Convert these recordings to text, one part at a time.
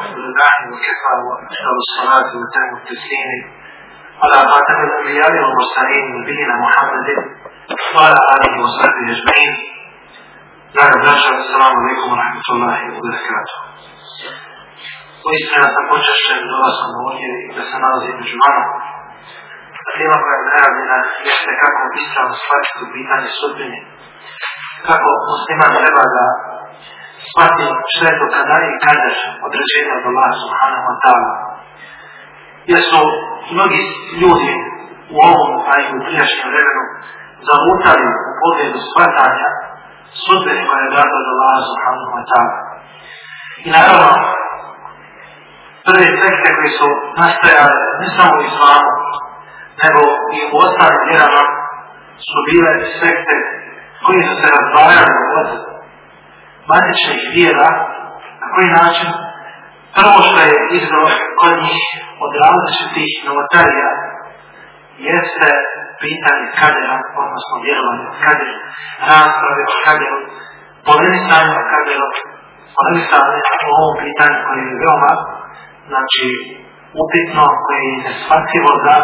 لله وكفى وأفضل الصلاة وتم التسليم على خاتم الأنبياء والمرسلين نبينا محمد وعلى آله وصحبه أجمعين braća, assalamu alaikum wa rahmatullahi wa barakatuh. Uistinu sam počešćen sam ovdje da se nalazi među vama. A tema koja je najavljena jeste kako ispravno shvatiti pitanje sudbine. Kako musliman treba da shvati što je to kada i kader određenja od Allah subhanahu wa ta'ala. Jer su mnogi ljudi u ovom, a i u prijašnjem vremenu, zalutali u pogledu shvatanja sudbene koja je data od Allah subhanahu wa ta'ala. I naravno, prve sekte koji su nastajale ne samo u islamu, nego i u ostalim vjerama su bile sekte koji su se razdvajali od matičnih vjera, na koji način prvo što je izvelo kod njih od različitih novotarija jeste pitanje kadera, odnosno vjerovanje o kaderu, rasprave o kaderu, polemisanje o kaderu, polemisanje o ovom pitanju koje je veoma, znači, upitno, koje je neshvatljivo za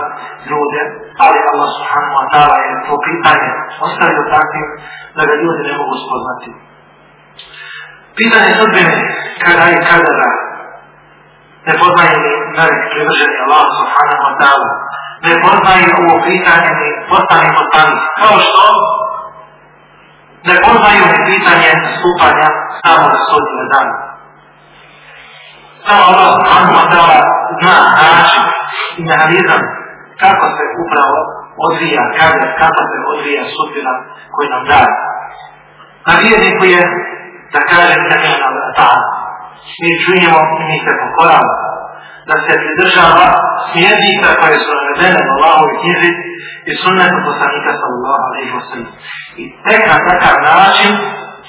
ljude, ali Allah subhanahu wa ta'ala je to pitanje ostavio takvim da ga ljudi ne mogu spoznati. Pitanje sudbine kada i kadera ne poznaje ni velik privrženi Allah subhanahu wa ta'ala, ne poznaje ovo pitanje ni postani poslanik, kao što ne poznaju ni pitanje stupanja samog sudbine dana. Samo Allah subhanahu wa ta'ala zna način i mehanizam kako se upravo odvija kader, kako se odvija sudbina koju nam daje. Na vjerniku je da kaže temeljna vrata. Mi čujemo i mi se pokoramo. Da se pridržava smjernica koje su navedene u Allahovoj knjizi i sunnetu poslanika sallallahu alaihi wa sallam. I tek na takav način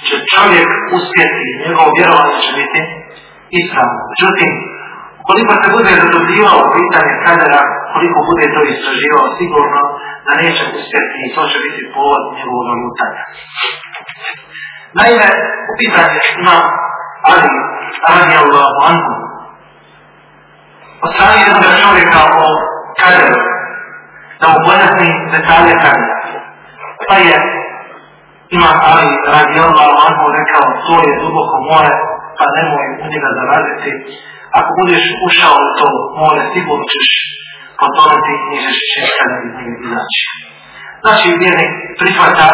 će čovjek uspjeti, njegovo vjerovanje će biti ispravno. Međutim, koliko se bude zadobivao pitanje kadera, koliko bude to istraživao, sigurno da neće uspjeti i to će biti povod njegovog lutanja. Naime, u pitanju ima Ali, radi Allahu anhu, od strane jednog čovjeka o kaderu, da mu pojasni detalje kadera. Pa je ima Ali, radi Allahu anhu, rekao, to je duboko more, pa nemoj u njega zaraziti. Ako budeš ušao u to more, sigurno ćeš potoniti i nižeš će kada iz njega izaći. Znači, vjernik prihvata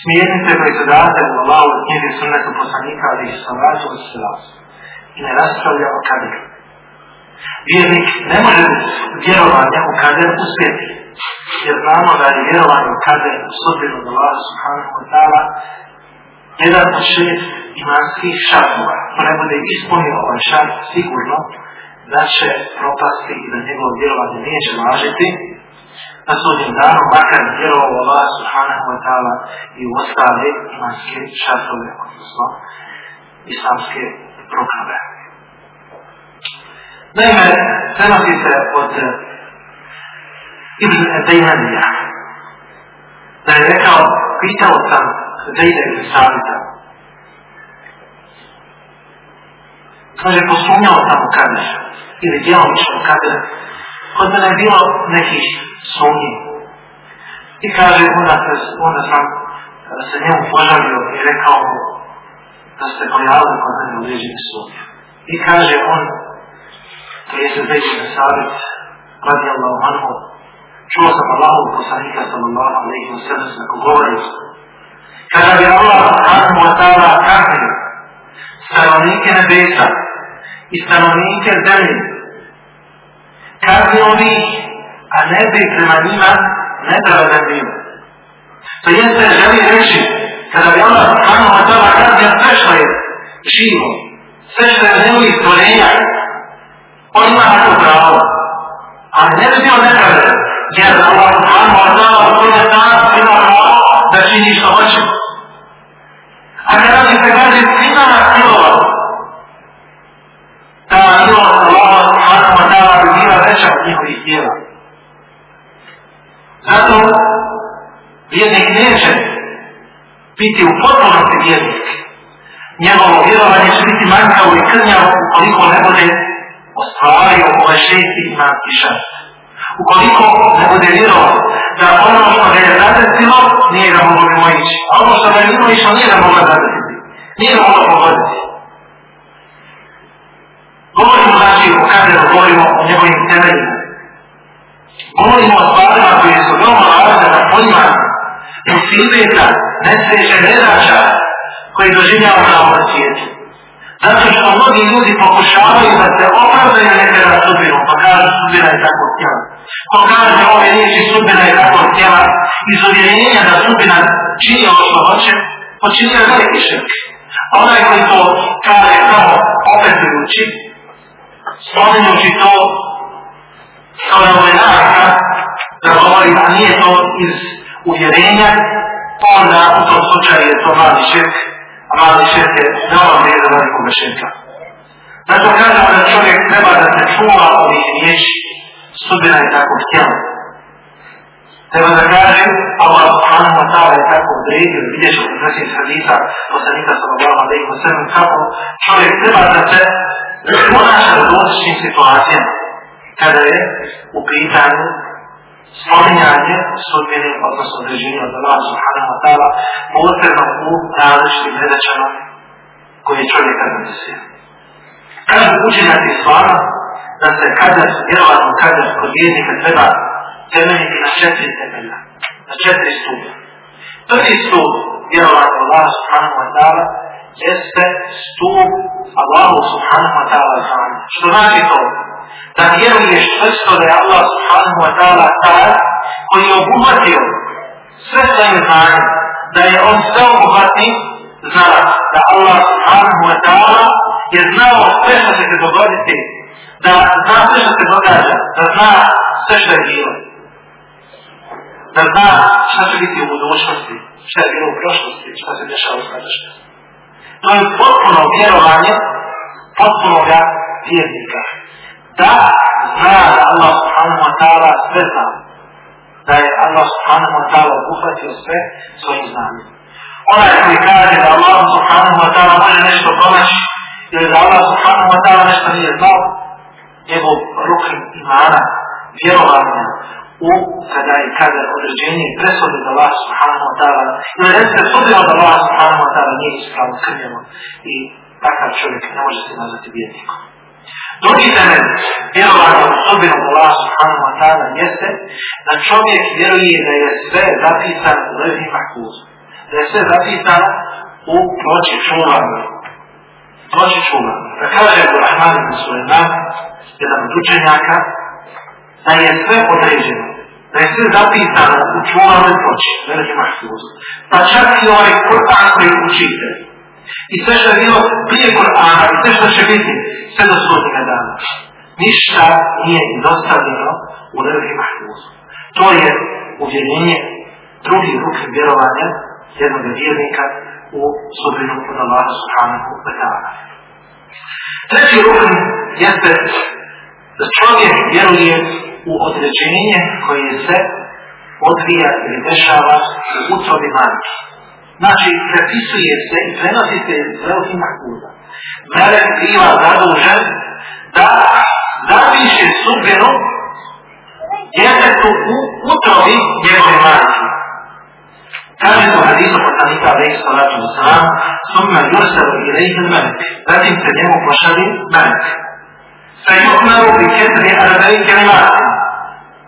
smjernice koje su date u Allahu knjizi sunnetu poslanika ali i salatu od i ne raspravlja o kaderu. Vjernik ne može vjerovanje u kader uspjeti, jer znamo da je vjerovanje u kader u sudbinu od Allaha subhanahu wa ta'ala jedan od šest imanskih šartova. Ko ne bude ispunio ovaj šart sigurno da će propasti i da njegovo vjerovanje neće važiti na sudnjem danu, makar vjerovao Allah subhanahu wa ta'ala i u ostale imanske šartove, odnosno islamske programe. Naime, prenosi se od Ibn Dejmanija da je rekao, pitao sam Zejda ibn Savita. Kaže, posumnjao sam u kader, ili djelomično kader, kod mene je bilo nekih sumnji. I kaže, onda, onda sam se njemu požalio i rekao mu da se pojavili kod mene određeni sumnje. I kaže on, to je se Zejda ibn Savit, radi Allah anhu, čuo sam Allahov poslanika sallallahu alaihi wa sallam kako govori kada bi Allah subhanahu wa ta'ala kaznio stanovnike nebesa i stanovnike zemlje kaznio bi ne bi prema njima nepravedan bio. To jeste želi reći kada bi Allah subhanahu wa ta'ala kaznio sve što je živo, sve što je njegovih stvorenja, on ima na to pravo, ali ne bi bio nepravedan, jer Allah subhanahu wa ta'ala u tome danas ima pravo da čini što hoće. A kada bi se kaže svima na silova, ta milost Allah subhanahu wa ta'ala bi bila veća od njihovih djela. Zato vjernik neće biti u potpunosti vjernik. njegovo vjerovanje će biti manjkavo i krnjavo ukoliko ne bude ostvario ovaj šesti imanski šart. Ukoliko ne bude vjerovao da ono što ga je zadesilo, nije ga moglo mimo ići. A ono što ga je mimo išlo, nije ga moglo zadesiti. Nije ga moglo pogoditi. Govorimo znači o kaderu, govorimo o njegovim temeljima. Govorimo o stvarima koje su veoma važne na poimanje musibeta, nesreće, nedača koji doživljamo na ovom svijetu. Zato što mnogi ljudi pokušavaju da se opravdaju nekada sudbinom, pa kažu sudbina je tako htjela. Ko kaže ove riječi sudbina je tako htjela, iz uvjerenja da sudbina čini ono što hoće, počinio veliki širk. A onaj koji to kaže samo opetujući, spominjući to kao da govori da nije to iz uvjerenja, onda u tom slučaju je to mali širk, a mali širk je veoma vrijedan velikog širka. Zato kažemo da čovjek treba da se čuva ovih riječi, sudbina je tako htjela. Treba da kaže, Allah subhanahu wa ta'ala je tako odredio, vidjet ćemo u naših hadisa, poslanika sallallahu alaihi wa sallam, kako čovjek treba da se ponaša u dotičnim situacijama, kada je u pitanju spominjanje sudbine, odnosno određenja od Allah subhanahu wa ta'ala, posebno u različitim nedaćama koje čovjeka zadesio. Kažu učenjaci slava da se kada vjerovatno kada kod vjernika treba temeljiti na četiri temelja, na četiri stupa. Prvi stup vjerovatno Allah subhanahu wa ta'ala jeste stup Allahu subhanahu wa ta'ala. Što znači to? Da vjeruješ čvrsto da je Allah subhanahu wa ta'ala taj koji je obuhvatio sve svojim znanjem, da je on sve obuhvatni znala, da Allah subhanahu wa ta'ala je znao sve što će se dogoditi, da zna sve što se događa, da zna sve što je bilo. Da zna šta će biti u budućnosti, šta je bilo u prošlosti, šta se dešava u sadašnjosti. To je potpuno vjerovanje potpunoga vjernika. Da zna da Allah subhanahu wa ta'ala sve zna. Da je Allah subhanahu wa ta'ala obuhvatio sve svojim znanjem. Onaj koji kaže da Allah subhanahu wa ta'ala može nešto pronaći ili da Allah subhanahu wa ta'ala nešto nije znao, njegov rukn imana, vjerovanja u kada je kada određenje presude da Allah subhanahu wa ta'ala ili recite sudimo da Allah subhanahu wa ta'ala nije ispravno krnjeno i takav čovjek ne može se nazvati vjernikom. Drugi temelj vjerovanja u sudbinu Allah subhanahu wa ta'ala jeste da čovjek vjeruje da je sve zapisano u levi mahfuzu. Da je sve zapisano u noći čuvanja. Noći čuvanja. Da kaže Rahman ibn Suleiman, jedan od učenjaka, da je sve određeno, da je sve zapisano u čuvanoj noći, veliki mahfuz. Pa čak i ovaj Kur'an koji učite. I sve što je bilo prije Kur'ana i sve što će biti, sve do sudnjega dana. Ništa nije dostavljeno u veliki mahfuz. To je uvjerenje drugi ruke vjerovanja jednog vjernika u sudbinu od Allaha subhanahu wa ta'ala. Treći rukn jeste da čovjek vjeruje u određenje koje se odvija ili dešava u utrobi majke. Znači, prepisuje se i prenosi se prenosi mahfuza. Melek biva zadužen da zapiše sudbinu djetetu u utrovi njegove majke. Kaže u hadisu poslanika alaihi salatu wasalam, summa i ilaihi melek, zatim se njemu pošali melek. Sa yukmaru bi ketri arabej kelimati,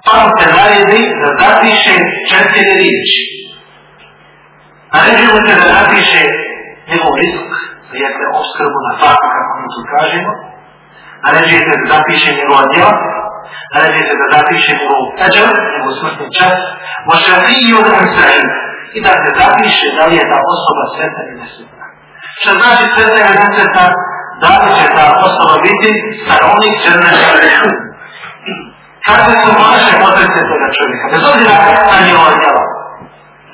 pa se naredi da zapiše četiri riječi. Naređujemo se da zapiše njegov rizik, jeste obskrbu na faku, kako mi tu kažemo. Naređuje se da zapiše njegova djela, naređuje se da zapiše njegov teđer, njegov smrtni čas, mošafiju da sa'id, i da se zapiše da li je ta osoba sretna ili nesretna. Što znači sretna ili nesretna, da li će ta osoba biti stanovnik crne Kakve su vaše potrebe toga čovjeka? Bez obzira na njegova djela.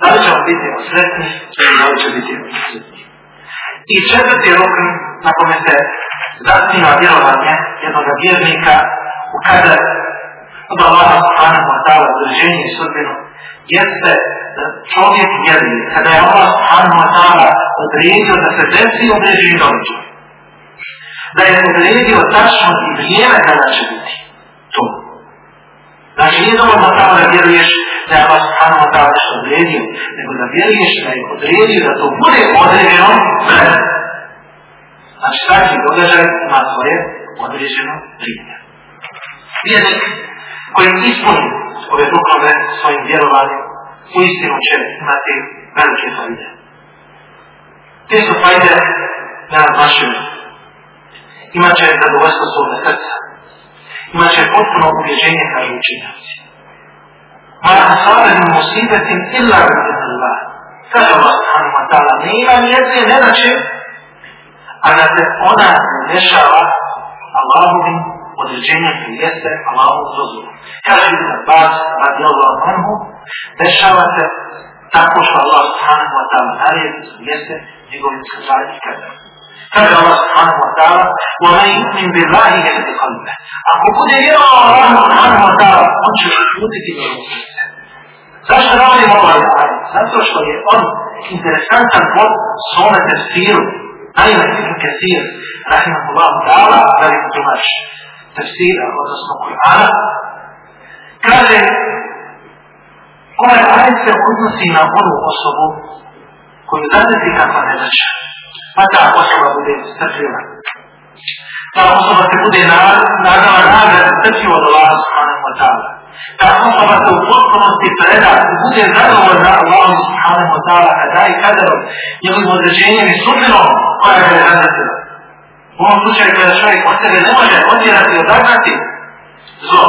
Da li ćemo biti osretni ili da li će biti osretni? I četvrti rukn na kome se zasniva vjerovanje jednog vjernika u kada od Allaha subhanahu wa i sudbinu jeste čovjek vjeruje, kada je Allah subhanahu wa ta'ala odredio da se desi određeni događaj, da je odredio tačno i vrijeme kada će biti to. Znači nije dovoljno samo da vjeruješ da je Allah subhanahu wa ta'ala nešto odredio, nego da vjeruješ da je odredio da to bude određeno vremenu. Znači svaki događaj ima svoje određeno vrijeme. Vjernik koji ispuni ove duhove svojim vjerovanjem, u istinu će imati velike fajde. Te su fajde na vašem. Imaće zadovoljstvo svog srca. Imaće potpuno ubježenje, kažu učinjaci. Ma asabenim musibetim illa Allah. Kaže Allah subhanahu wa ta'ala, ne ima nijedne nedaće, a da se ona dešava Allahovim određenjem koji jeste Allahom dozvolom. Kaže Ibn Abbas, radi Allah anhu, dešava se tako što Allah subhanahu wa ta'ala naredi jeste njegovim skazali i kada. Kaže Allah subhanahu wa ta'ala, وَمَنْ يُؤْمِنْ بِاللَّهِ يَهْدِ قَلْبَهِ Ako bude vjerovao Allah subhanahu wa ta'ala, on će uputiti njegovo srce. Zašto radimo ovaj ajet? Zato što je on interesantan pod svome tefsiru. Naime, Ibn Kathir, rahimahullahu ta'ala, veliki tumač tefsira, odnosno Kur'ana, kaže ovaj ajet se odnosi na onu osobu koju zadeti kakva nedaća. Pa ta osoba bude strpljiva. Ta osoba se bude nadala nagrada strpljivo od Allah subhanahu wa ta'ala. Ta osoba se u potpunosti preda bude zadovoljna Allah subhanahu wa ta'ala kada i kaderom njegovim određenjem i sudbinom koja je zadetila. U ovom slučaju kada čovjek od sebe ne može odjerati i odagnati zlo.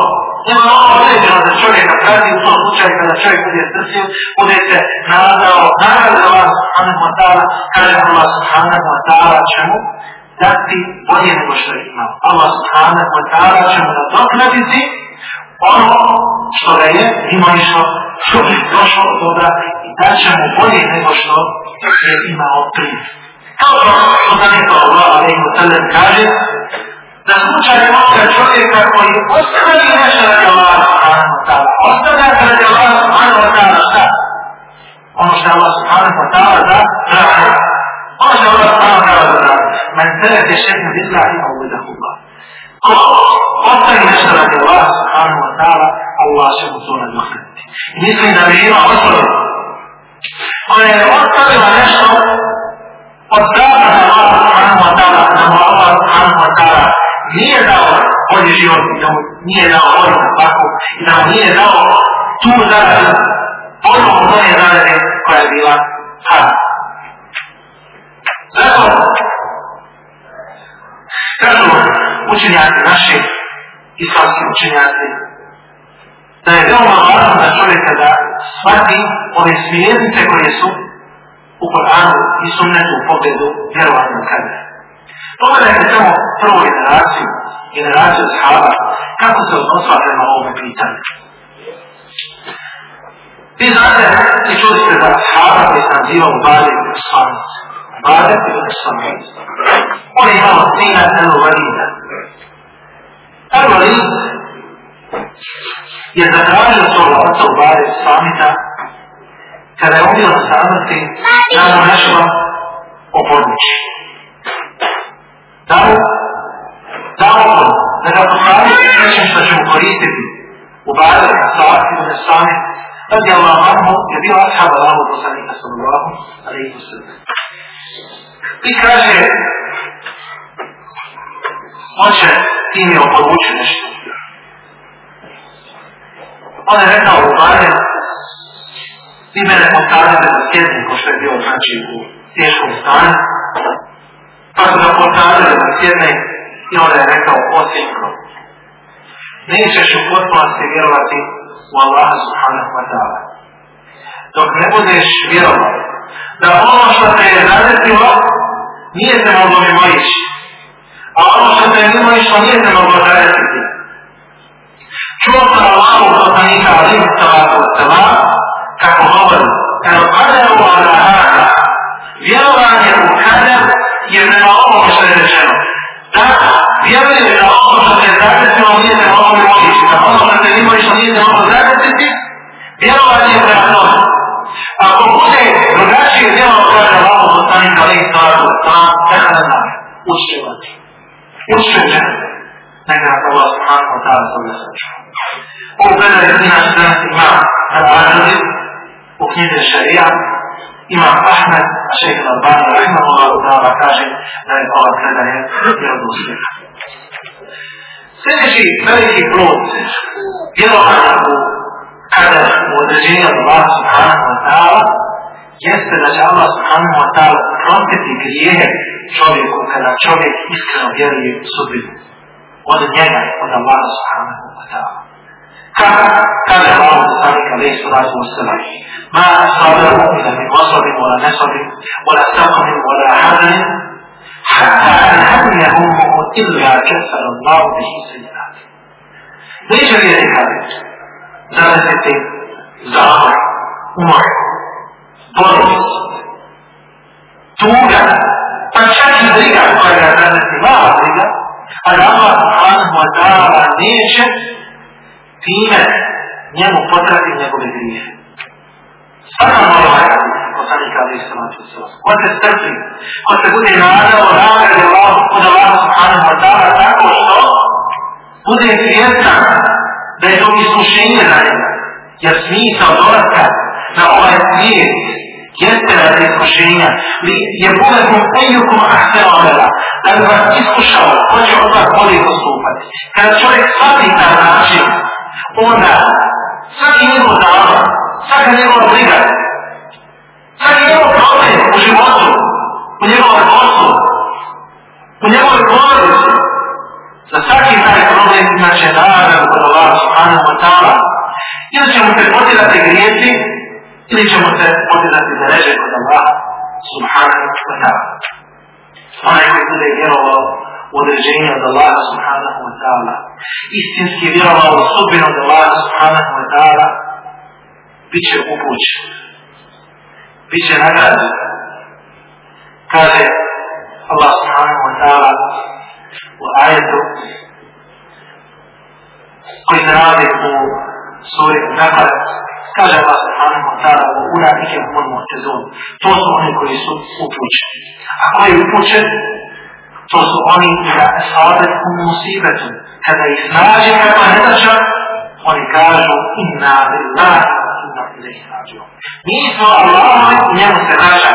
Nema ono određeno za čovjeka prati u tom slučaju kada čovjek bude strpljiv, bude se nadao, nagrada Allah subhanahu wa ta'ala, kaže Allah subhanahu wa ta'ala će mu dati bolje nego što. Allah subhanahu wa ta'ala će mu nadoknaditi ono što ga je imao i što, bi došlo od dobra i da će mu bolje nego što je imao prije. Kao što Allah kaže, da slučaj onoga čovjeka koji ostavi nešto radi Allah subhanahu wa ta'ala, ostavlja radi Allah subhanahu wa ta'ala šta? Ono što Allah subhanahu wa ta'ala da radi. Ono što Allah subhanahu wa ta'ala da. Men tereke šetne billahi avudahu Allah. Ko ostavi nešto radi Allah subhanahu wa ta'ala, Allah će mu to nadoknati. I mislim da bi ima osoba koja je ostavila nešto od zakona Allah subhanahu wa ta'ala, da mu Allah subhanahu wa ta'ala nije dao bolji život da mu nije dao bolji tako i da mu nije dao tu zaradu, bolju od one zarade koja je bila hada. Zato, kažu učenjaci naši, islamski učenjaci, da je veoma važno da čovjek kada shvati ove smjernice koje su u Koranu i sunnetu u pogledu vjerovatnog kada. Pogledajte samo prvu generaciju, generaciju shaba, kako se odnosila prema ovome pitanju. Vi znate, i čuli ste da shaba koji se nazivao Bade i Samit. Bade i Samit. On je imao sina El Valida. El Valid je zatražio svoga oca u Bade i Samita kada je on bio na samrti, da mu nešto oporuči. Da mu da mu da ga popravi nečem što će mu koristiti u Bade, on će ti mi oporuči nešto. On je rekao u Bade, vi mene postavljate da sjednem ko što je bio znači u teškom stanju, pa su ga postavljali da sjedne i onda je rekao osinko. Nećeš u potpunosti vjerovati u Allaha subhanahu wa ta'ala. Dok ne budeš vjerovao da ono što te je zadesilo nije se moglo mimo ići. A ono što te je mimo išlo nije se moglo zadesiti. Učenje, neka nas Allah subhanahu wa ta'ala sam sačuva. Predaj inače danas ima Al-Aradi u knjize Šarija, ima Ahmed, a Al-Bani, rahimahullahu ta'ala, kaže da je ova predaje vjerodostojna. Sljedeći veliki plod vjerovanja u kada u određenju od Allah subhanahu wa ta'ala jeste da će Allah subhanahu wa ta'ala grijehe čovjeku kada čovjek iskreno vjeruje u sudbinu od njega, od Allah subhanahu wa ta'ala. Kada kada Allah poslanik alaih salatu wa sallam ma asabahu ila min wasabin wala nasabin wala saqamin wala hazanin حتى أن هم يهمه إلا كسر الله به سيئات. ليش غير هذا؟ زادت زهر umor, bolest, tuga, pa čak i briga koja ga zanesi, mala briga, a da Allah subhanahu wa ta'ala neće time njemu potrati njegove grijehe. Svaka mora ovaj poslanika ali salatu wasalam. Ko se strpi, ko se bude nadao nagrade Allah od Allah subhanahu wa ta'ala tako što bude svjestan da je to iskušenje za njega. Jer smisao dolaska na ovaj svijet jeste radi iskušenja. Li je bulekom ejukom ahsenu amela. Da bi vas iskušao, ko od vas bolje postupati. Kada čovjek shvati taj način, onda svaki njegov zavod, svaka njegova briga, svaki njegov problem u životu, u njegovom poslu, u njegovoj porodici, za svaki taj problem imaće nagradu kod Allah subhanahu wa ta'ala, ili će mu ili ćemo se podizati za reže kod Allah subhanahu wa ta'ala. Onaj koji bude vjerovao u određenje od Allah subhanahu wa ta'ala, istinski vjerovao u sudbinu od Allah subhanahu wa ta'ala, bit će upućen, bit će nagrađen. Kaže Allah subhanahu wa ta'ala u ajetu koji se nalazi u suri Nakar, kaže Allah subhanahu wa ta'ala u uradike humor mu'tezun. To su oni koji su upućeni. A koji je upućen, to su oni da esadet u musibetu. Kada ih snađe kakva nedača, oni kažu inna lillahi inna ilaihi rađu. Mi smo Allahovi, njemu se vraća.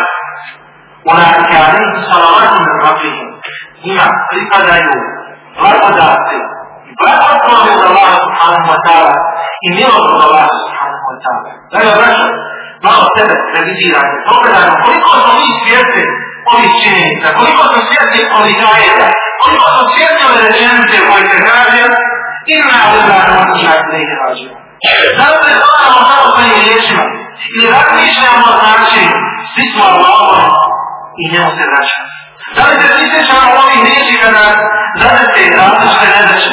Uradike alaihi salavatu min rabbihim. Njima pripadaju blagodati i blagodati od Allaha subhanahu wa ta'ala i milost od Allaha subhanahu wa ta'ala. Dakle, braćo, malo sebe revidirajmo, pogledajmo koliko smo mi svjesni ovih činjenica, koliko smo svjesni ovih ajeta, koliko smo svjesni ove rečenice koje se kaže. Inna lillahi wa inna ilaihi rađiun. Da li se stvaramo samo svojim riječima? Ili razmišljamo o načinu, svi smo Allahovi i njemu se vraćamo. Da li se prisjećamo ovih riječi kada zadete različite nedaće,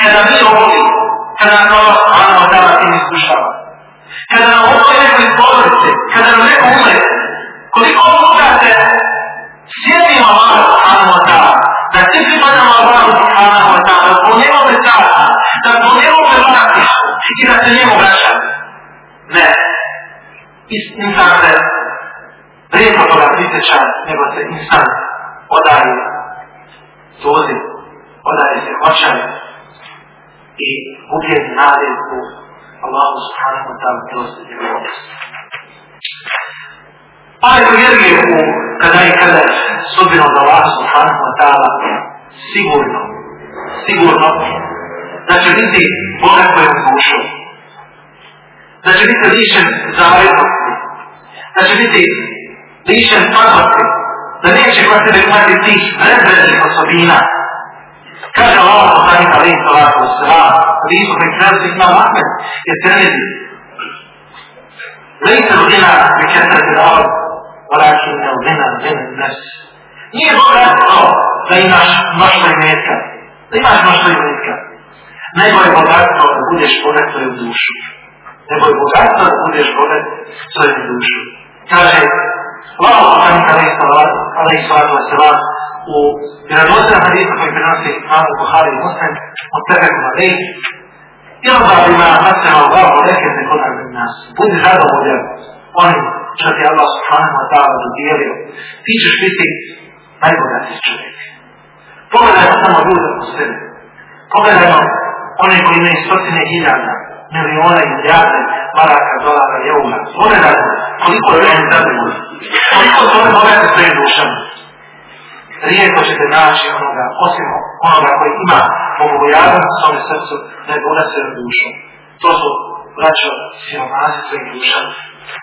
kada mi ovdje, kada nam Allah subhanahu wa ta'ala tim iskušava, kada nam ovdje neko iz porodice, umre, koliko puta se sjetimo Allah subhanahu wa ta'ala, da svi pripadamo Allah subhanahu wa ta'ala, da smo njegove carstva, da smo njegove vlasništvo i da se njemu vraćamo. Ne. Insan se rijetko toga prisjeća, nego se insan odaje suzi, odaje se i nade u Allahu subhanahu wa ta'ala milosti i milosti. Onaj ko vjeruje u kada i kada sudbinu od Allaha subhanahu wa ta'ala sigurno, sigurno da će biti bogat kojom dušu, da će biti lišen zavaritosti, da će biti lišen slabosti, da neće kod sebe imati tih rezervnih osobina. Kaže Allah poslanik alaih salatu wasalam, hadisu koji prenosi Imam Ahmed, je trenedi. Lejse l'gina bi kesrati l'ard, je l'gina l'gina l'nes. Nije bogatstvo da imaš mnoštvo imetka, da imaš mnoštvo imetka. Nego je bogatstvo da budeš bogat svoju dušu. Nego je bogatstvo da budeš bogat svoju dušu. Kaže, Allah poslanik alaih salatu wasalam u vjerodostojnom hadisu koji prenosi Imam Buhari i Muslim od tebe kod Adej Ilba bima nasema Allahu leke te kod nas. Budi zadovoljan onim što ti Allah subhanahu wa ta'ala dodijelio. Ti ćeš biti najbogatiji čovjek. Pogledajmo samo ljude u sebi. Pogledajmo one koji imaju stotine hiljada, miliona i milijarde maraka, dolara i eura. Pogledajmo koliko je oni zadovoljni. Koliko su oni bogati svojim dušama. Rijetko ćete naći onoga, osim onoga koji ima bogobojaznost u svome srcu, da je bogat svojom dušom. To su braćo siromasi svojim dušama.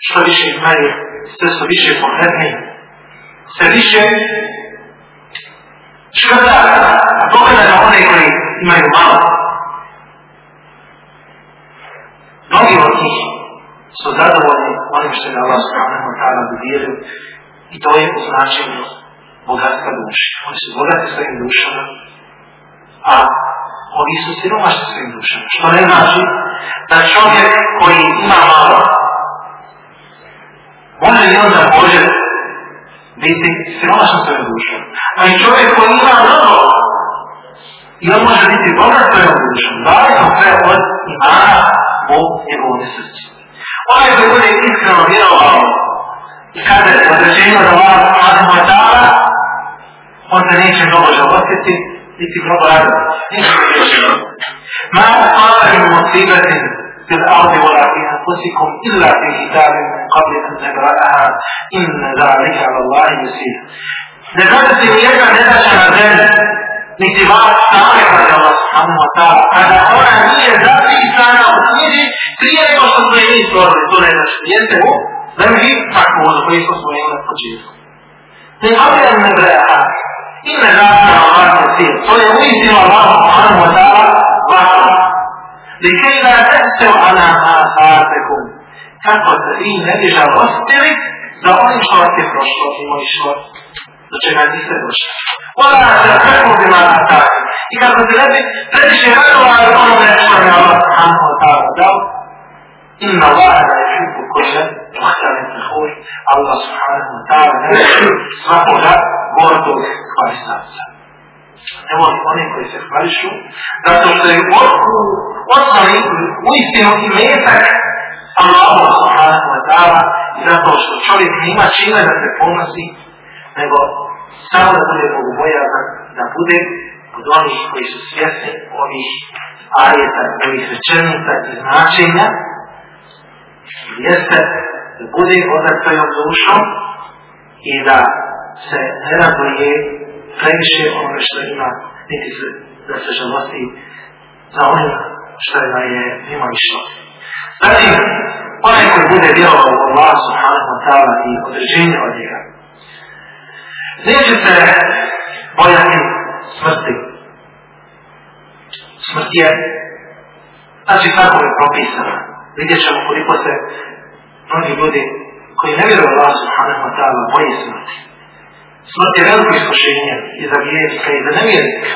Što više imaju, sve su više pogledni, sve više škrtara, a pogledaj na one koji imaju malo. Mnogi od njih su zadovoljni onim što je Allah subhanahu wa ta'ala dodijelio i to je u značenju bogatstva duše. Oni su bogati svojim dušama, a oni su siromašni svojim dušama. Što ne znači da čovjek koji ima malo, može li on također biti siromašan svojim dušom. A i čovjek koji ima mnogo, i on može biti bogat svojom dušom, zavisno sve od imana u njegovom srcu. Onaj koji bude iskreno vjerovao i kada je određenio da Allah subhanahu wa ta'ala, on se neće mnogo žalostiti, niti mnogo raditi. Neće vjerovati. Ma asfala min musibatin في الأرض ولا في أنفسكم إلا في كتاب من قبل أن نبرأها إن ذلك على الله يسير. Ne zadesi mi jedna nedaća na zemlji, niti vas same kada Allah subhanahu wa ta'ala, kada ona nije zapisana u knjizi prije nego što smo je mi stvorili, to ne znači, jeste u zemlji tako ono koji smo svojili na početku. Ne qabli an nabraha, inna zalika ala Allah yasir. To je uistinu Allah subhanahu wa ta'ala vaša لكي لا تأسوا على فاتكم kako se vi ne bi žalostili za onim što vas je prošlo i išlo do čega niste došli. Ona se kako bi ma tako. I kako se ne bi previše radovali onome što je Allah subhanahu wa ta'ala dao, inna Allah la yuhibbu kulla muhtalin fakhur. Allah subhanahu wa ta'ala ne voli svakoga gordog hvalistavca. Ne voli oni koji se hvališu, zato što je osnovni uistinu i metak Allahu subhanahu wa ta'ala i zato što čovjek nema čine da se ponosi, nego samo da bude bogobojazan, da bude od onih koji su svjesni ovih ajeta, ovih rečenica i značenja, jeste da bude odak svojom dušom i da se ne raduje previše ono što ima, niti se, da se žalosti za onim što je da je njima išlo. Zatim, onaj koji bude vjerovao u Allah subhanahu wa ta'ala i određenje od njega, neće se bojati smrti. Smrt je, znači tako je propisana. Vidjet ćemo koliko se mnogi ljudi koji ne vjeruju Allah subhanahu wa ta'ala smrti. Smrt veliko iskušenje i za vjernika i za nevjernika.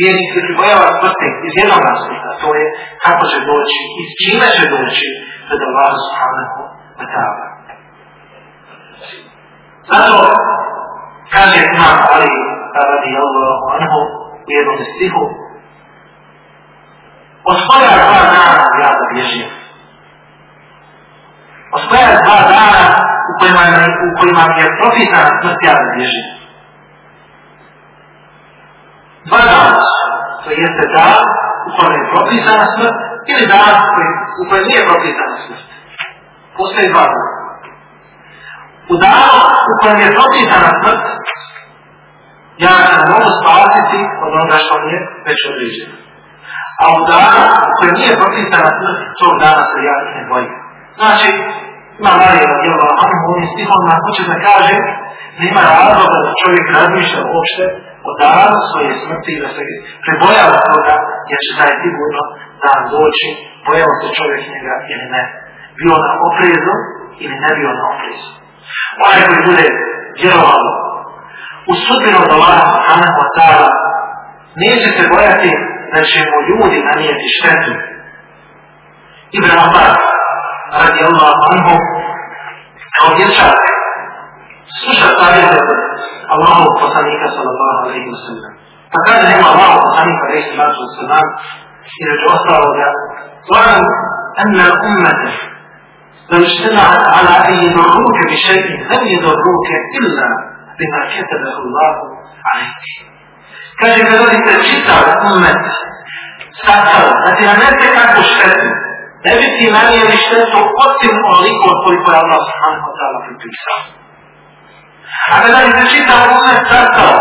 Vjernik se pribojava smrti iz jednog aspekta, to je kako će doći i s čime će doći pred Allah subhanahu wa ta'ala. Zato kaže imam Ali radi Allahu anhu u jednom stihu od koja dva dana ja. Koja dva dana u kojima, u kojima je propisana smrt ja da bježim. Dva dana to jeste dan u kojem je propisana smrt ili dan u kojem nije propisana smrt. Postoje dva dana. U danu u kojem je propisana smrt, ja se mogu spasiti od onoga što mi je već određeno. A u danu u kojem nije propisana smrt, tog dana se ja ne bojim. Znači, ima Marija radijela, on u ovim stihom hoće da kaže, nema razloga da čovjek razmišlja uopšte o danu svoje smrti i da se prebojava toga, jer će taj sigurno dan doći, bojao se čovjek njega ili ne. Bio na oprezu ili ne bio na oprezu. Onaj koji bude vjerovao u sudbinu od Allah subhanahu wa ta'ala neće se bojati da će mu ljudi nanijeti štetu. Ibn Abbas رضي الله عنه أو يشعر سوشت عليه الله وصليك صلى الله عليه وسلم. فقال لما الله وصليك عليه الصلاة والسلام إلى جوهر الرجاء وعلم أن الأمة لو اجتمعت على أن يضروك بشيء لم يضروك إلا بما كتبه الله عليك. كان كذلك جدا الأمة ساتر الله لم تكن تشتت ne bi ti nanijeli štetu osim onoliko koliko je Allah subhanahu wa ta'ala pripisao. A kada bi se čitav umet sastao,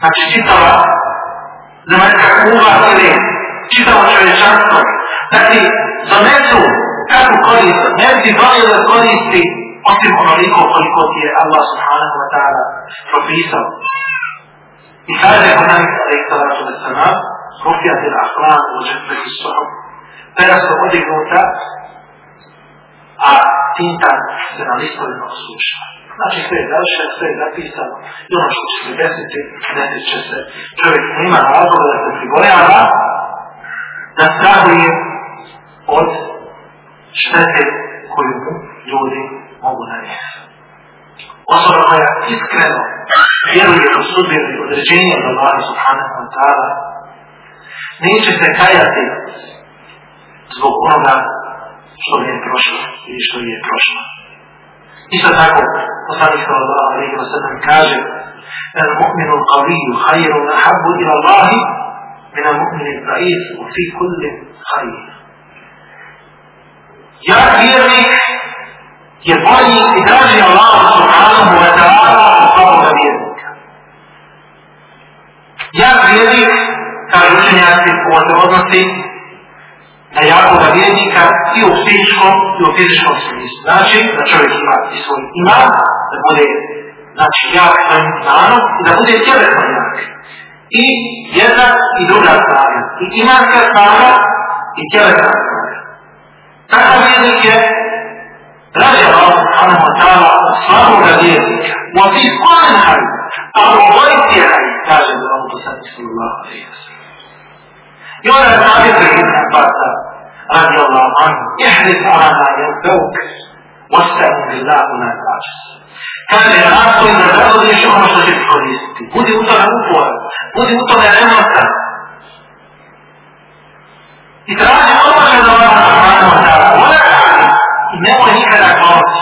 znači čitava zemaljska kula ili čitavo čovječanstvo, da ti donesu korist, ne bi donio da koristi osim onoliko koliko ti je Allah subhanahu wa ta'ala propisao. I kaže poslanik alaih salatu wa salam, rufijat il ahlan u džetbeti sohom, pera su odignuta, a tinta se na listovima osuša. Znači sve je završeno, sve je zapisano i ono što će se desiti, desit će se. Čovjek nema razloga da se pribojava, da strahuje od štete koju ljudi mogu nanijeti. Osoba koja iskreno vjeruje u sudbinu određenje od Allah subhanahu wa ta'ala neće se kajati zbog onoga što je prošlo i što je prošlo. Isto tako, poslanik sallallahu alaihi wa sallam kaže المؤمن القوي خير أحب إلى الله من المؤمن الضعيف وفي كل خير. Ja vjernik je bolji i draži Allah subhanahu wa ta'ala od svakoga vjernika. Ja vjernik, kaže učenjaci, se odnosi na jakoga vjernika i u psihičkom i u fizičkom smislu. Znači, da čovjek ima i svoj iman, da bude znači, jak svojim znanom i da bude tjelesno jak. I jedna i druga snaga. I imanska snaga i tjelesna snaga. Takav vjernik je Draži Allah subhanahu wa ta'ala svakoga vjernika. Wa fi kulli haj. A u obojici je haj, kaže vam poslani sallallahu alaihi wa sallam. I onda je savjet Ibn Abbasa radi Allah anhu. Ihris ala ma yanfa'uk. Wasta'in billahu la ta'as. Kaže, nastoj da zadođeš ono što će ti koristiti. Budi u tome uporan. Budi u tome remontan. I traži pomoć od Allah subhanahu wa ta'ala. I nemoj nikada pomoći.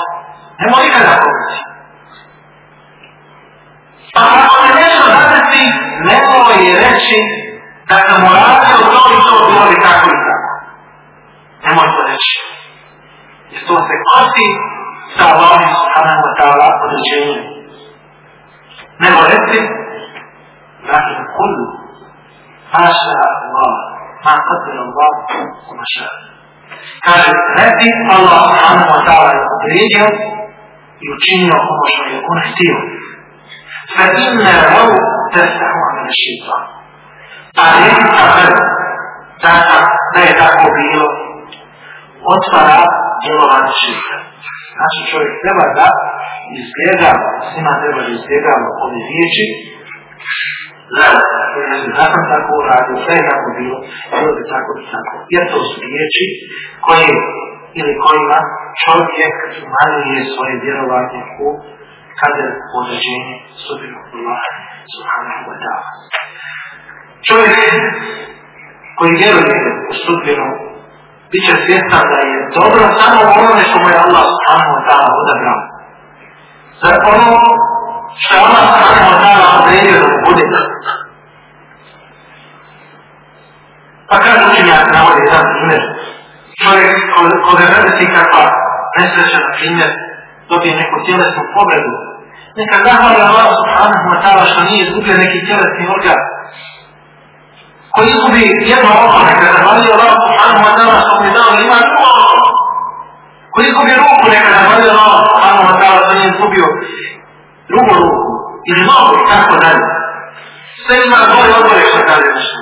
Da sam uradio to i to bilo bi tako i tako. Nemoj to reći. Jer to se kosi sa Allahom subhanahu wa ta'ala određenjem. Nego reci, znači kul, maša Allah, ma qadr Allah, maša Kaže, reci Allah subhanahu wa ta'ala je odredio i učinio ono što je on htio. Fa inna ravu testahu amina šeitan. A reci sa vrlo, da je tako bilo, otvara djelovanje šeitan. Znači čovjek treba da izgleda, svima treba da izgleda ove riječi, da sam tako uradio, sve je tako bilo, bilo bi tako i tako. Jer to su riječi koje ili kojima čovjek umanjuje svoje vjerovanje u kada je određenje sudbinu Allah subhanahu wa ta'ala. Čovjek koji vjeruje u sudbinu bit će svjestan da je dobro samo u onome što mu je Allah subhanahu wa ta'ala odabrao. Za ono što je Allah subhanahu wa ta'ala odredio da mu bude. Pa kada učenjak navodi jedan primjer, čovjek koga si kakva nesreća, na primjer, dobije neku tjelesnu povredu, neka zahvali Allah subhanahu wa ta'ala što nije izgubio neki tjelesni organ, koji izgubi jedno oko, neka zahvali Allah subhanahu wa ta'ala što mu je dao ima drugo oko, koji izgubi ruku, neka zahvali Allah subhanahu wa ta'ala što nije izgubio drugu ruku, ili nogu i tako dalje. Sve ima bolje odbore što kaže nešto.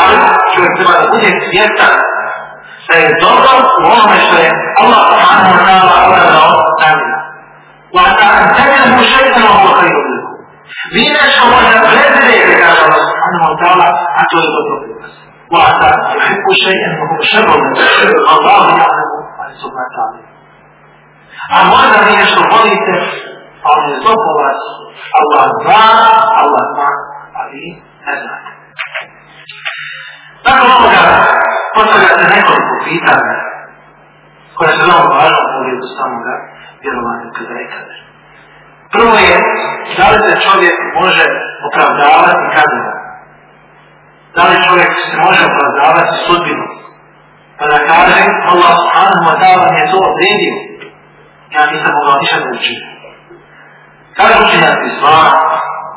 Ali čovjek treba da bude svjestan da je dobro subhanahu wa ta'ala. Vi a to. Wa ta'an temelju šeitana ovo šebu liku. Allah ja'lamu, ali su ma ta'ala. A možda vi nešto volite, a on je zlo po vas. Allah zna, Allah zna, ali ne znate. Nakon ovoga postavlja se nekoliko pitanja koja su veoma važna u pogledu samoga vjerovanja kada je kada. Prvo je, da li se čovjek može opravdavati kazano? Da li čovjek se može opravdavati sudbinu? Pa da kaže, Allah subhanahu wa ta'ala mi je to odredio. Ja nisam mogao ništa da učiniti. Kaže učinjati stvar,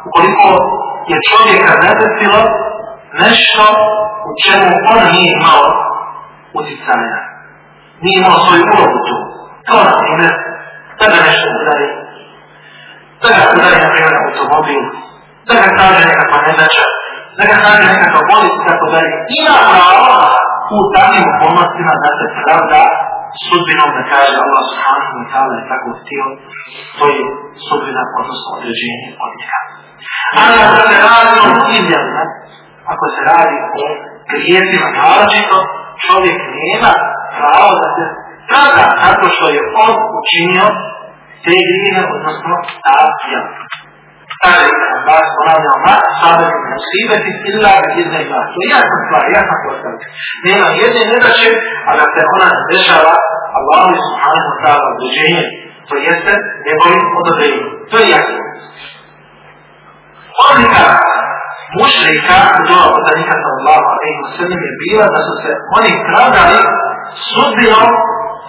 ukoliko je čovjeka zadesilo nešto u čemu on nije imao utjecaja. Nije imao svoju ulogu tu. To na primjer, da ga nešto udari, da ga udari na primjer automobil, da ga kaže nekakva nedača, da ga kaže nekakva bolest i tako dalje. Ima pravo u takvim okolnostima da se pravda sudbinom da kaže Allah subhanahu wa ta'ala je tako htio, to je sudbina, odnosno određenje od njega. Ali ako se radi o izjavima, ako se radi o grijesima naročito, čovjek nema pravo da se pravda tako što je on učinio te grije, odnosno ta jel. Kaže Abbas, ponavljamo, ma sada ne musibeti illa izne ima. To je jasna stvar, jasna postavka. Nema jedne nedaće, a da se ona dešava Allah subhanahu wa ta'ala određenje, to jeste njegovim odobrenjem. To je jasno. Odlika mušrika u doba poslanika sallallahu alaihi wa sallam je bila da su se oni pravdali sudbinom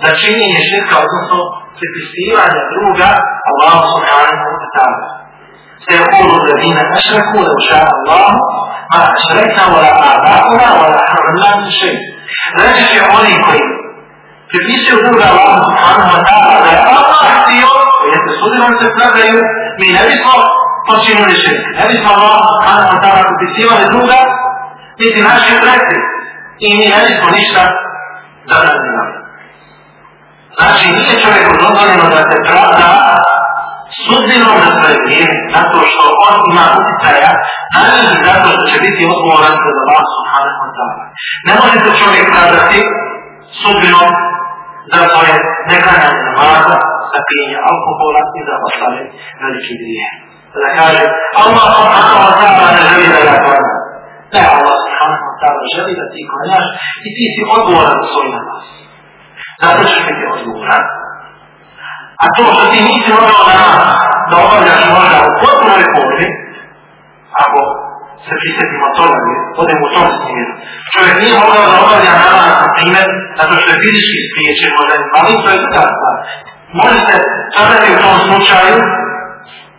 za činjenje širka, odnosno pripisivanja druga Allah subhanahu wa ta'ala. سيقول الذين أشركوا لو شاء الله ما أشركنا ولا آباؤنا ولا حرمنا من شيء. Reći će oni koji pripisuju druga Allah subhanahu wa ta'ala da je Allah htio, jeste sudbinom se pravdaju, mi ne bismo počinili širk. Ne bismo Allah subhanahu wa ta'ala pripisivali druga, niti naši preci. I mi ne bismo ništa zabranili. Znači, nije čovjeku dozvoljeno da se pravda sudbinom na svoje vrijeme, zato što on ima utjecaja na njih i zato što će biti odgovoran pred Allah subhanahu wa ta'ala. Ne može se čovjek pravdati sudbinom za svoje neklanjanje namaza, za pijenje alkohola i za ostale velike grije. Da kaže, Allah subhanahu wa ta'ala ne želi da ja klanjam. Ne, Allah subhanahu wa ta'ala želi da ti klanjaš i ti si odgovoran za svoj namaz. Zato ćeš biti odgovoran. A to što ti nisi mogao namaz da obavljaš možda u potpunoj formi, ako se prisjetimo toga, odemo u tom smjeru. Čovjek nije mogao da obavlja namaz, na primjer, zato što je fizički spriječen, možda je mali, to je ta stvar. Može se sadati u tom slučaju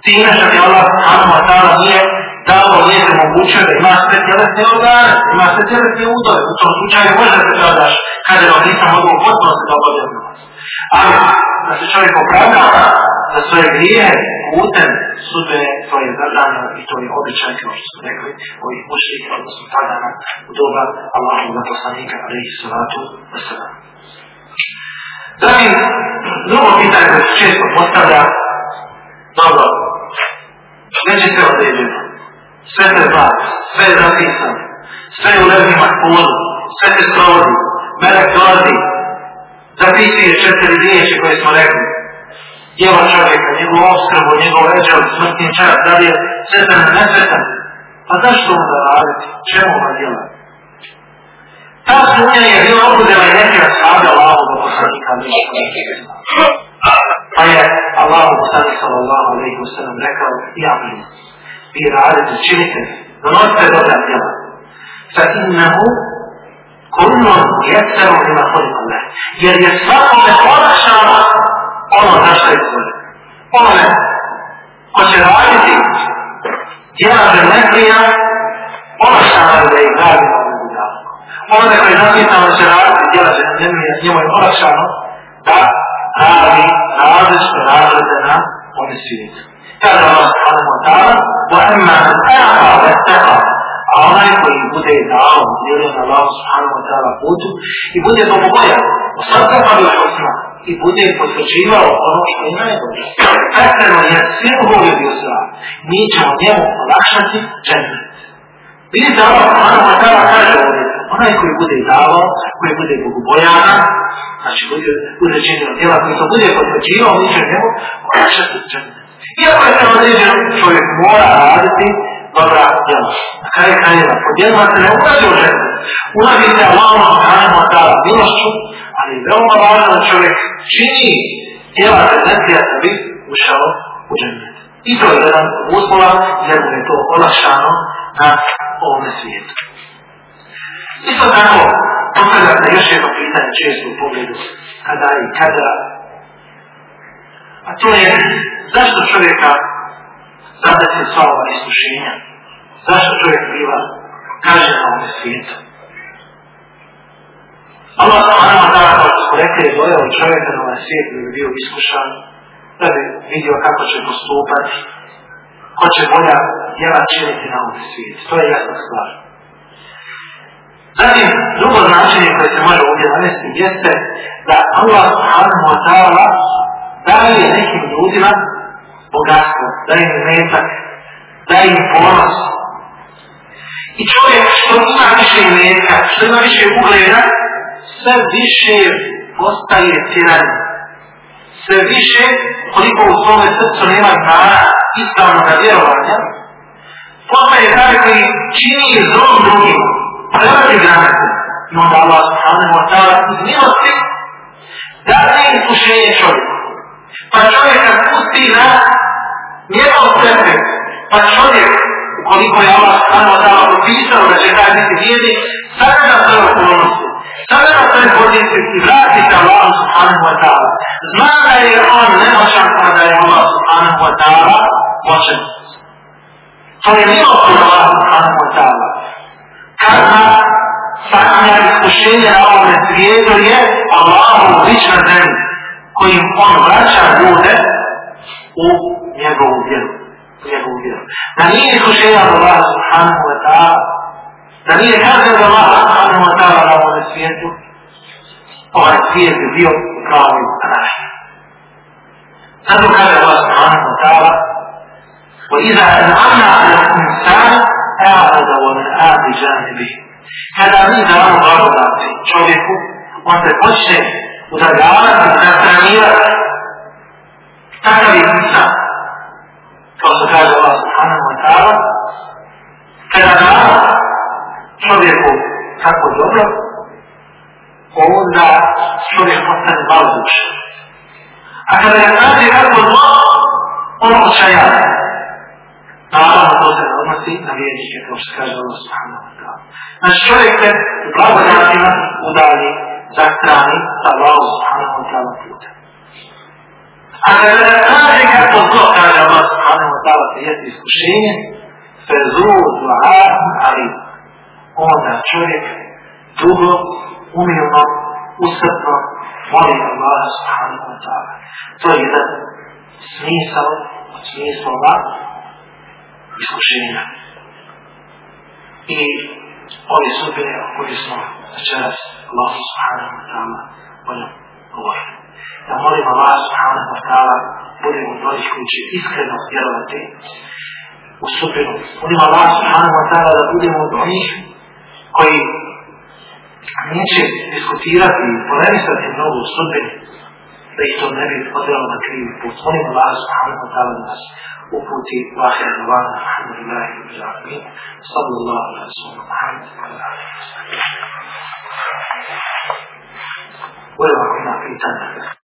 time što ti Allah subhanahu wa nije dao lijepe moguće da ima sve tjelesne organe, ima sve tjelesne udove. U tom slučaju može se pravdaš kada vam nisam mogao potpuno se da namaz. Ali da se čovjek opravdava za svoje grije putem sudbene, to je zabranjeno i to je običaj, kao što smo rekli, ovih mušlika, odnosno pagana u doba Allahu za poslanika, alaihi salatu wasalam. Zatim, drugo pitanje koje se često postavlja, dobro, već je sve određeno, sve se zna, sve je zapisano, sve je u levnima kulu, sve se sprovodi, melek dolazi, zapisuje četiri riječi koje smo rekli, djela čovjeka, njegov obskrbu, njegov ređav, smrtni čas, da li je svetan ili nesvetan. Pa zašto onda raditi? Čemu ova djela? Ta sumnja je bila obudila i neke ashabi Allahu do poslanika Pa je Allahu poslanik sallallahu alaihi wa sallam rekao, ja mi, vi radite, činite, donosite dobra djela. Fa innahu kullun jeseru ima koliko ne Jer je svakome olakšano ono za što je stvoren. Onome ko će raditi djela želetrija, olakšano je da ih radi na ovom budaku. Onome koji je zapisano da će raditi djela želetrija, njemu je olakšano da radi različite razrede na ove svijetu. Kaže Allah subhanahu wa ta'ala, وَأَمَّا مَنْ أَعْطَى وَاتَّقَى a onaj koji bude dao vjeru na Allah subhanahu wa ta'ala putu i bude bogobojan, pa bi hosna i bude potvrđivao ono što je najbolje. Efterno je sve ugovio bio sva. Mi ćemo njemu olakšati džennet. Vidite Allah subhanahu wa ta'ala kaže ovdje, onaj koji bude dao, koji bude bogobojana, znači bude, činio djela koji to bude potvrđivao, mi ćemo njemu olakšati džennet. Iako je se određen, čovjek mora raditi dobra djela. Na kraju krajeva, po djelima se ne ulazi u ženu. Ulazi se Allahom subhanahu wa ta'ala ali veoma važno da čovjek čini djela prezencija da bi ušao u džennet. I to je jedan uslova jer mu je to olakšano na ovome svijetu. Isto tako, postavlja se još jedno pitanje često u pogledu kada i kada. A to je zašto čovjeka zadesi sva ova iskušenja? Zašto čovjek biva kažen na ovome svijetu? Allah wa ta'ala, kao što smo rekli, je dojao čovjeka na ovaj svijet da bi bio iskušan, da bi vidio kako će postupati, ko će bolja djela činiti na ovom svijetu. To je jasna stvar. Zatim, drugo značenje koje se može ovdje navesti jeste da Allah subhanahu wa ta'ala daje nekim ljudima bogatstvo, daje im metak, daje im ponos. I čovjek što ima više metka, što ima više ugleda, sve više postaje tiran. Sve više, koliko u svome srcu nema znana ispravnog vjerovanja, postaje taj koji čini zlom drugim, prelazi granice. I onda Allah subhanahu wa ta'ala iz milosti da ne iskušenje čovjeku. Pa čovjeka pusti na njegov stepen. Pa čovjek, ukoliko je Allah subhanahu wa ta'ala propisao da će taj biti vjernik, sada na svoje okolnosti, sada na svoje pozicije i vrati se Allah subhanahu wa ta'ala. Zna da je on nemoćan, a da je Allah subhanahu wa ta'ala moćan. To je milost od Allah subhanahu wa ta'ala kazna saknja iskušenja na ovome svijetu je Allahu lična zemlja kojim on vraća ljude u njegovu vjeru. U njegovu vjeru. Da nije iskušenja Allah subhanahu wa ta'ala, da nije kazna od Allah subhanahu ما ترى لو نسيته ونسيت بيه كامل أناشي أنه كان الله سبحانه وتعالى وإذا أنعمنا على الإنسان أعرض ونآب جانبه هذا من دعاه غرض عبده čovjeku on se počne udaljavati, zastranirati. Takav je insan. Kao što kaže Allah subhanahu wa ta'ala, kada damo čovjeku tako dobro, onda čovjek postane malo duše. A kada je nađe kako zlo, on očajava. Naravno, to se ne odnosi na vjernike, kao što kaže Allah subhanahu wa ta'ala. Znači čovjek se u blagodatima udalji za strani sa Allah puta. A kada kaže kako zlo, kaže Allah subhanahu wa iskušenje, onda čovjek dugo, umilno, usrtno moli Allah subhanahu wa ta'ala. To je jedan smisao od smislova iskušenja. I ove sudbine o kojoj smo večeras Allah subhanahu wa ta'ala o govorili. Da molim Allah subhanahu wa ta'ala budemo od onih koji će iskreno vjerovati u sudbinu. Molim Allah subhanahu wa ta'ala da budemo od onih koji neće diskutirati i polemisati mnogo u sudbini da ih to ne bi odvelo na krivi put. Molim Allah subhanahu wa ta'ala nas uputi vahir dovana, alhamdulillahi, rabbil alamin. Sallallahu alaihi wa sallam, wa sallam. Budemo ako ima pitanja.